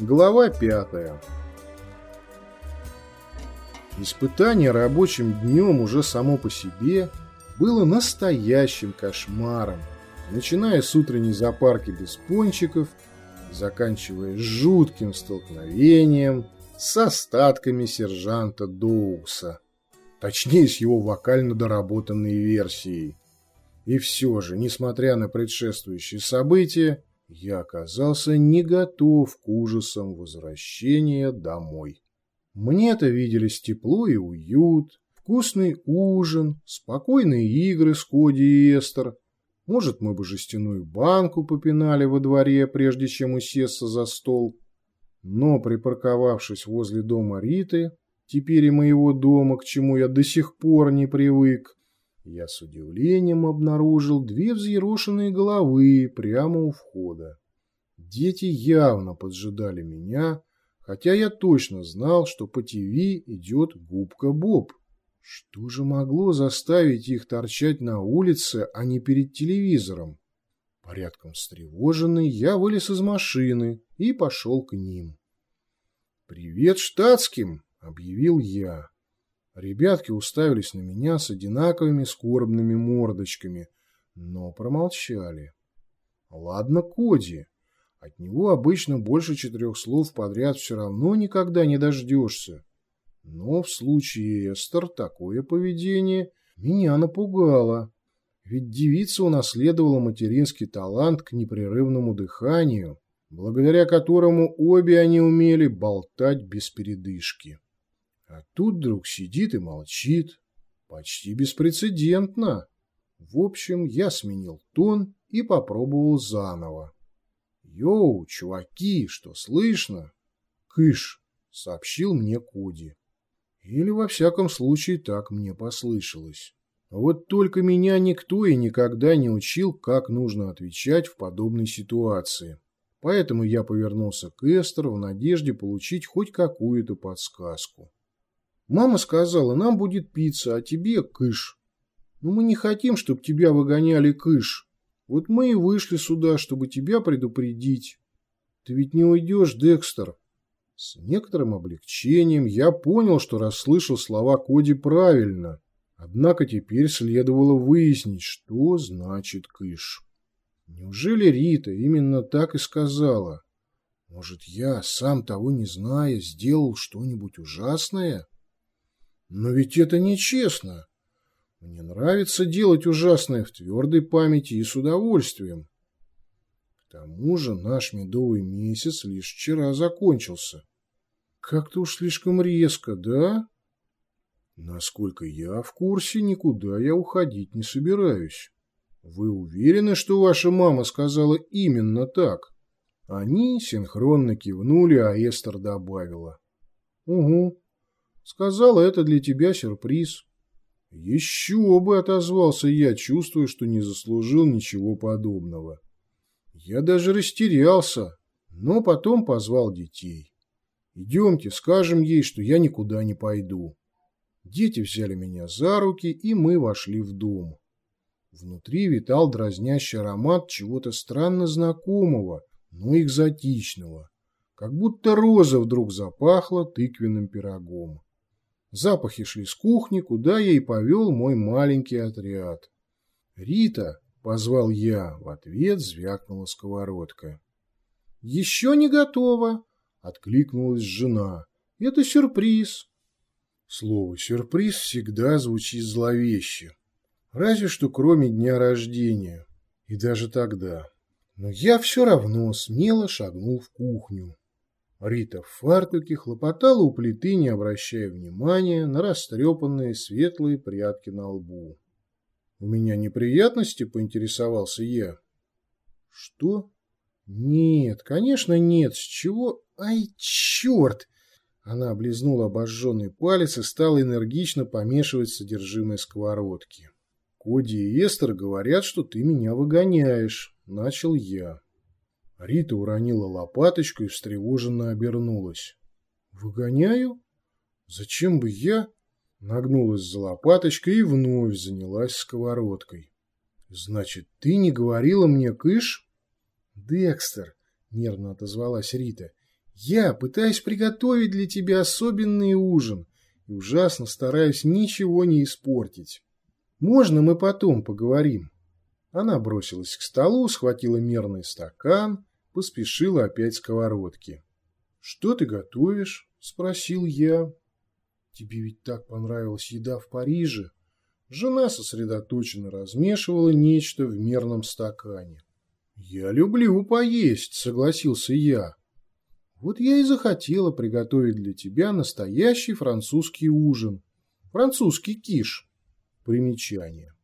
Глава пятая. Испытание рабочим днем уже само по себе было настоящим кошмаром, начиная с утренней запарки без пончиков, заканчивая жутким столкновением с остатками сержанта Доуса, точнее с его вокально доработанной версией. И все же, несмотря на предшествующие события, я оказался не готов к ужасам возвращения домой. Мне-то виделись тепло и уют, вкусный ужин, спокойные игры с Коди и Эстер. Может, мы бы жестяную банку попинали во дворе, прежде чем усесться за стол. Но, припарковавшись возле дома Риты, теперь и моего дома, к чему я до сих пор не привык, я с удивлением обнаружил две взъерошенные головы прямо у входа. Дети явно поджидали меня, хотя я точно знал, что по ТВ идет губка Боб. Что же могло заставить их торчать на улице, а не перед телевизором? Порядком встревоженный, я вылез из машины и пошел к ним. «Привет штатским!» — объявил я. Ребятки уставились на меня с одинаковыми скорбными мордочками, но промолчали. Ладно, Коди. От него обычно больше четырех слов подряд все равно никогда не дождешься. Но в случае Эстер такое поведение меня напугало. Ведь девица унаследовала материнский талант к непрерывному дыханию, благодаря которому обе они умели болтать без передышки. А тут вдруг сидит и молчит. Почти беспрецедентно. В общем, я сменил тон и попробовал заново. «Йоу, чуваки, что слышно?» «Кыш», — сообщил мне Коди. Или, во всяком случае, так мне послышалось. Вот только меня никто и никогда не учил, как нужно отвечать в подобной ситуации. Поэтому я повернулся к Эстер в надежде получить хоть какую-то подсказку. Мама сказала, нам будет пицца, а тебе кыш. Но мы не хотим, чтобы тебя выгоняли кыш. Вот мы и вышли сюда, чтобы тебя предупредить. Ты ведь не уйдешь, Декстер. С некоторым облегчением я понял, что расслышал слова Коди правильно. Однако теперь следовало выяснить, что значит кыш. Неужели Рита именно так и сказала? Может, я, сам того не зная, сделал что-нибудь ужасное? Но ведь это нечестно. Мне нравится делать ужасное в твердой памяти и с удовольствием. Тому же наш медовый месяц лишь вчера закончился. Как-то уж слишком резко, да? Насколько я в курсе, никуда я уходить не собираюсь. Вы уверены, что ваша мама сказала именно так? Они синхронно кивнули, а Эстер добавила. Угу. Сказала, это для тебя сюрприз. Еще бы, отозвался я, чувствуя, что не заслужил ничего подобного. Я даже растерялся, но потом позвал детей. Идемте, скажем ей, что я никуда не пойду. Дети взяли меня за руки, и мы вошли в дом. Внутри витал дразнящий аромат чего-то странно знакомого, но экзотичного. Как будто роза вдруг запахла тыквенным пирогом. Запахи шли с кухни, куда я и повел мой маленький отряд. «Рита!» — позвал я, в ответ звякнула сковородка. «Еще не готово!» — откликнулась жена. «Это сюрприз!» Слово «сюрприз» всегда звучит зловеще. Разве что кроме дня рождения. И даже тогда. Но я все равно смело шагнул в кухню. Рита в фартуке хлопотала у плиты, не обращая внимания на растрепанные светлые прядки на лбу. «У меня неприятности?» – поинтересовался я. «Что?» «Нет, конечно нет. С чего? Ай, черт!» Она облизнула обожженный палец и стала энергично помешивать содержимое сковородки. Коди и Эстер говорят, что ты меня выгоняешь, начал я. Рита уронила лопаточку и встревоженно обернулась. Выгоняю? Зачем бы я? Нагнулась за лопаточкой и вновь занялась сковородкой. Значит, ты не говорила мне, кыш? Декстер, нервно отозвалась Рита, я пытаюсь приготовить для тебя особенный ужин и ужасно стараюсь ничего не испортить. Можно мы потом поговорим? Она бросилась к столу, схватила мерный стакан, поспешила опять сковородки. «Что ты готовишь?» – спросил я. «Тебе ведь так понравилась еда в Париже?» Жена сосредоточенно размешивала нечто в мерном стакане. «Я люблю поесть», — согласился я. «Вот я и захотела приготовить для тебя настоящий французский ужин. Французский киш». Примечание.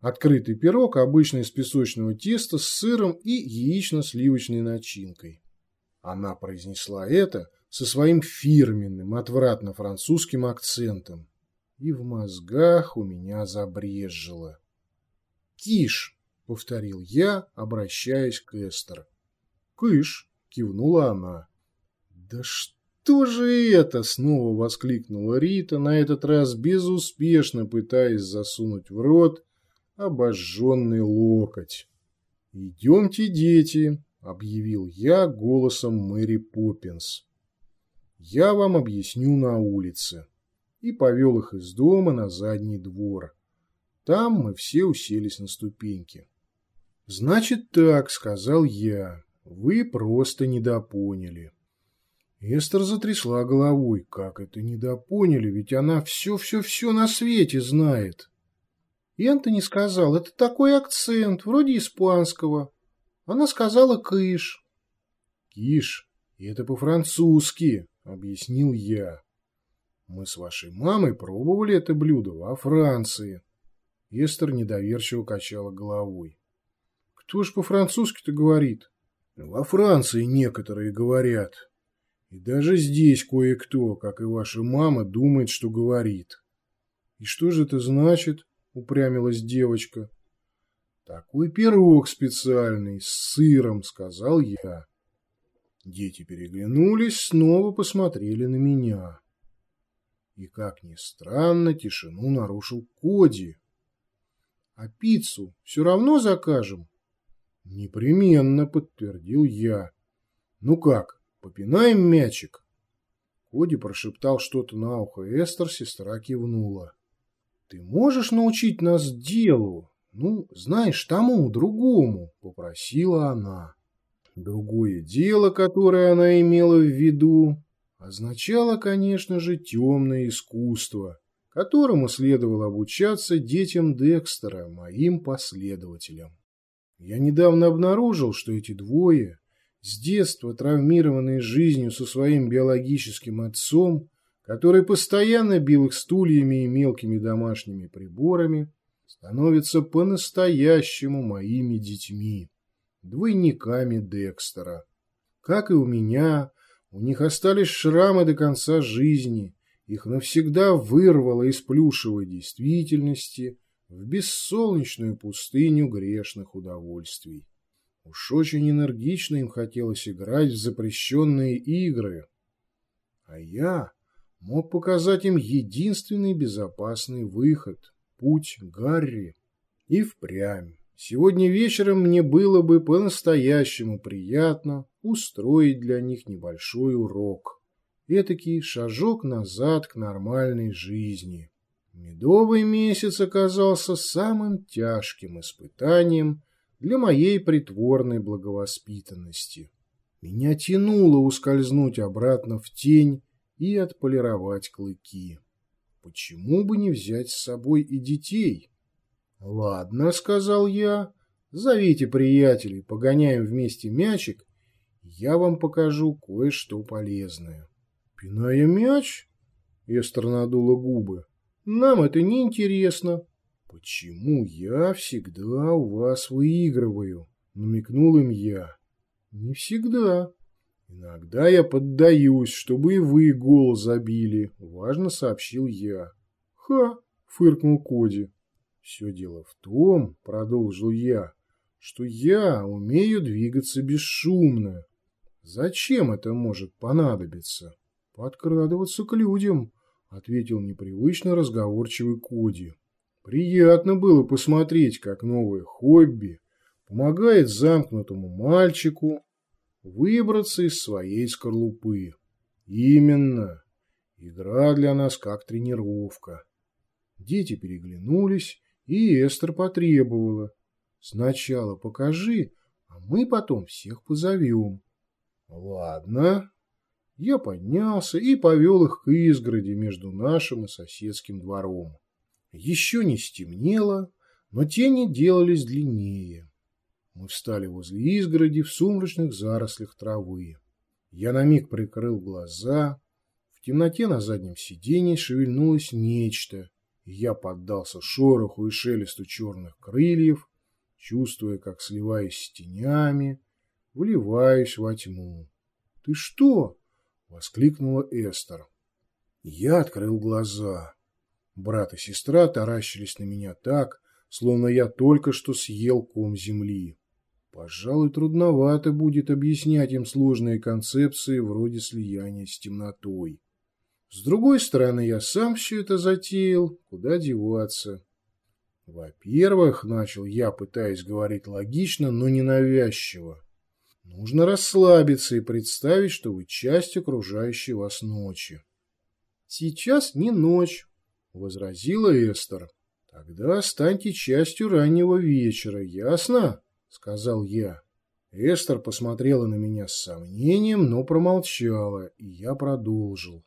Открытый пирог, обычно из песочного теста с сыром и яично-сливочной начинкой. Она произнесла это со своим фирменным, отвратно французским акцентом. И в мозгах у меня забрезжило. «Киш!» — повторил я, обращаясь к Эстер. «Кыш!» — кивнула она. «Да что же это?» — снова воскликнула Рита, на этот раз безуспешно пытаясь засунуть в рот обожженный локоть. «Идемте, дети!» — объявил я голосом Мэри Поппинс. «Я вам объясню на улице» и повел их из дома на задний двор. Там мы все уселись на ступеньки. «Значит так», — сказал я, — «вы просто недопоняли». Эстер затрясла головой. «Как это недопоняли? Ведь она все-все-все на свете знает». И Энтони сказал, «Это такой акцент, вроде испанского». Она сказала «кыш». «Киш, это по-французски», — объяснил я. «Мы с вашей мамой пробовали это блюдо во Франции». Эстер недоверчиво качала головой. Кто ж по-французски-то говорит? Во Франции некоторые говорят. И даже здесь кое-кто, как и ваша мама, думает, что говорит. И что же это значит? Упрямилась девочка. Такой пирог специальный, с сыром, сказал я. Дети переглянулись, снова посмотрели на меня. И, как ни странно, тишину нарушил Коди. А пиццу все равно закажем? Непременно, подтвердил я. Ну как, попинаем мячик? Коди прошептал что-то на ухо Эстер, сестра кивнула. Ты можешь научить нас делу? Ну, знаешь, тому, другому, попросила она. Другое дело, которое она имела в виду, означало, конечно же, темное искусство, которому следовало обучаться детям Декстера, моим последователям. Я недавно обнаружил, что эти двое, с детства травмированные жизнью со своим биологическим отцом, который постоянно бил их стульями и мелкими домашними приборами, становятся по-настоящему моими детьми, двойниками Декстера. Как и у меня, у них остались шрамы до конца жизни, их навсегда вырвало из плюшевой действительности – в бессолнечную пустыню грешных удовольствий. Уж очень энергично им хотелось играть в запрещенные игры. А я мог показать им единственный безопасный выход – путь Гарри. И впрямь. Сегодня вечером мне было бы по-настоящему приятно устроить для них небольшой урок. Этакий шажок назад к нормальной жизни. Медовый месяц оказался самым тяжким испытанием для моей притворной благовоспитанности. Меня тянуло ускользнуть обратно в тень и отполировать клыки. Почему бы не взять с собой и детей? «Ладно», — сказал я, — «зовите приятелей, погоняем вместе мячик, я вам покажу кое-что полезное». «Пиная мяч?» — Эстер надула губы. Нам это не интересно. Почему я всегда у вас выигрываю? Намекнул им я. Не всегда. Иногда я поддаюсь, чтобы и вы гол забили, важно сообщил я. Ха, фыркнул Коди. Все дело в том, продолжил я, что я умею двигаться бесшумно. Зачем это может понадобиться? Подкрадываться к людям, ответил непривычно разговорчивый Коди. Приятно было посмотреть, как новое хобби помогает замкнутому мальчику выбраться из своей скорлупы. Именно. Игра для нас как тренировка. Дети переглянулись, и Эстер потребовала. Сначала покажи, а мы потом всех позовем. Ладно. Я поднялся и повел их к изгороди между нашим и соседским двором. Еще не стемнело, но тени делались длиннее. Мы встали возле изгороди в сумрачных зарослях травы. Я на миг прикрыл глаза. В темноте на заднем сиденье шевельнулось нечто, я поддался шороху и шелесту черных крыльев, чувствуя, как сливаюсь с тенями, вливаюсь во тьму. — Ты что? — воскликнула Эстер. Я открыл глаза. Брат и сестра таращились на меня так, словно я только что съел ком земли. Пожалуй, трудновато будет объяснять им сложные концепции вроде слияния с темнотой. С другой стороны, я сам все это затеял, куда деваться. Во-первых, начал я, пытаясь говорить логично, но ненавязчиво. Нужно расслабиться и представить, что вы часть окружающей вас ночи. Сейчас не ночь, возразила Эстер. Тогда станьте частью раннего вечера, ясно? сказал я. Эстер посмотрела на меня с сомнением, но промолчала, и я продолжил.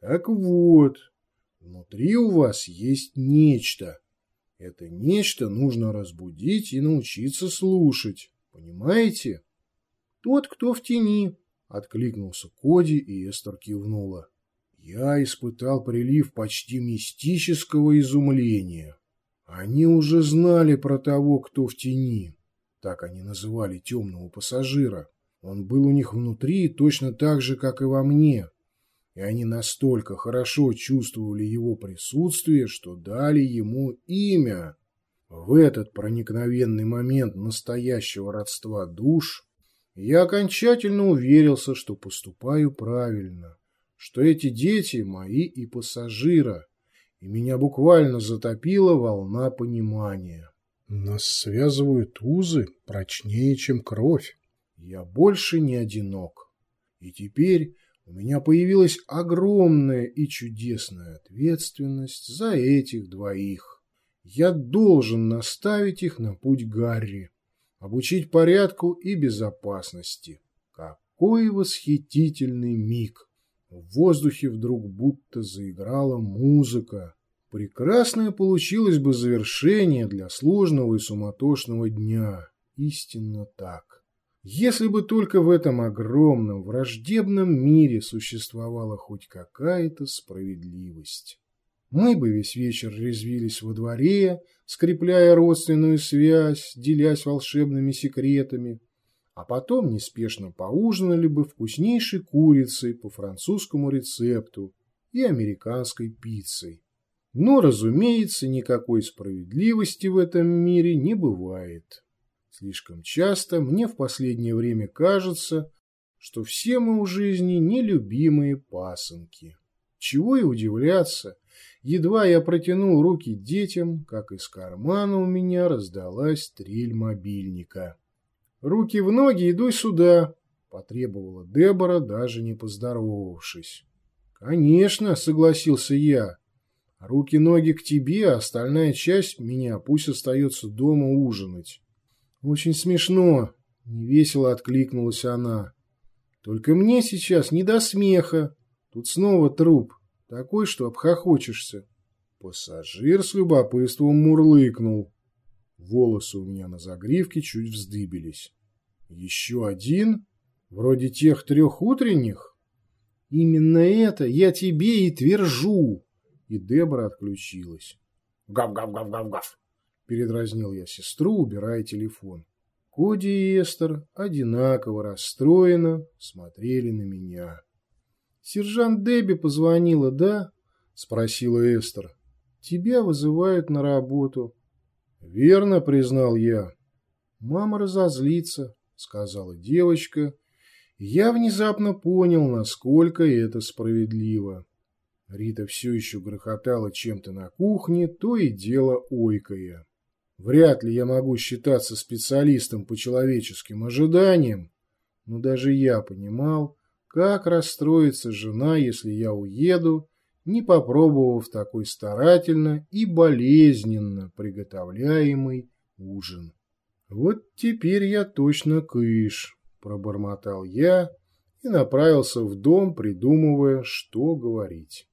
Так вот, внутри у вас есть нечто. Это нечто нужно разбудить и научиться слушать. Понимаете? Тот, кто в тени, откликнулся Коди, и Эстер кивнула. Я испытал прилив почти мистического изумления. Они уже знали про того, кто в тени. Так они называли темного пассажира. Он был у них внутри точно так же, как и во мне. И они настолько хорошо чувствовали его присутствие, что дали ему имя. В этот проникновенный момент настоящего родства душ я окончательно уверился, что поступаю правильно что эти дети мои и пассажира, и меня буквально затопила волна понимания. Нас связывают узы прочнее, чем кровь. Я больше не одинок. И теперь у меня появилась огромная и чудесная ответственность за этих двоих. Я должен наставить их на путь Гарри, обучить порядку и безопасности. Какой восхитительный миг! В воздухе вдруг будто заиграла музыка. Прекрасное получилось бы завершение для сложного и суматошного дня. Истинно так. Если бы только в этом огромном, враждебном мире существовала хоть какая-то справедливость. Мы бы весь вечер резвились во дворе, скрепляя родственную связь, делясь волшебными секретами, а потом неспешно поужинали бы вкуснейшей курицей по французскому рецепту и американской пиццей. Но, разумеется, никакой справедливости в этом мире не бывает. Слишком часто мне в последнее время кажется, что все мы у жизни нелюбимые пасынки. Чего и удивляться, едва я протянул руки детям, как из кармана у меня раздалась трель мобильника. «Руки в ноги, иду сюда», – потребовала Дебора, даже не поздоровавшись. «Конечно», – согласился я. «Руки-ноги к тебе, а остальная часть меня пусть остается дома ужинать». «Очень смешно», – невесело откликнулась она. «Только мне сейчас не до смеха. Тут снова труп, такой, что обхохочешься». Пассажир с любопытством мурлыкнул. Волосы у меня на загривке чуть вздыбились. Еще один? Вроде тех трех утренних? Именно это я тебе и твержу. И Дебора отключилась. Гав-гав-гав-гав-гав. Передразнил я сестру, убирая телефон. Коди и Эстер одинаково расстроенно смотрели на меня. «Сержант Дебби позвонила, да?» – спросила Эстер. «Тебя вызывают на работу. Верно, признал я. Мама разозлится, сказала девочка. Я внезапно понял, насколько это справедливо. Рита все еще грохотала чем-то на кухне, то и дело ойкая. Вряд ли я могу считаться специалистом по человеческим ожиданиям, но даже я понимал, как расстроится жена, если я уеду, не попробовав такой старательно и болезненно приготовляемый ужин. «Вот теперь я точно кыш», – пробормотал я и направился в дом, придумывая, что говорить.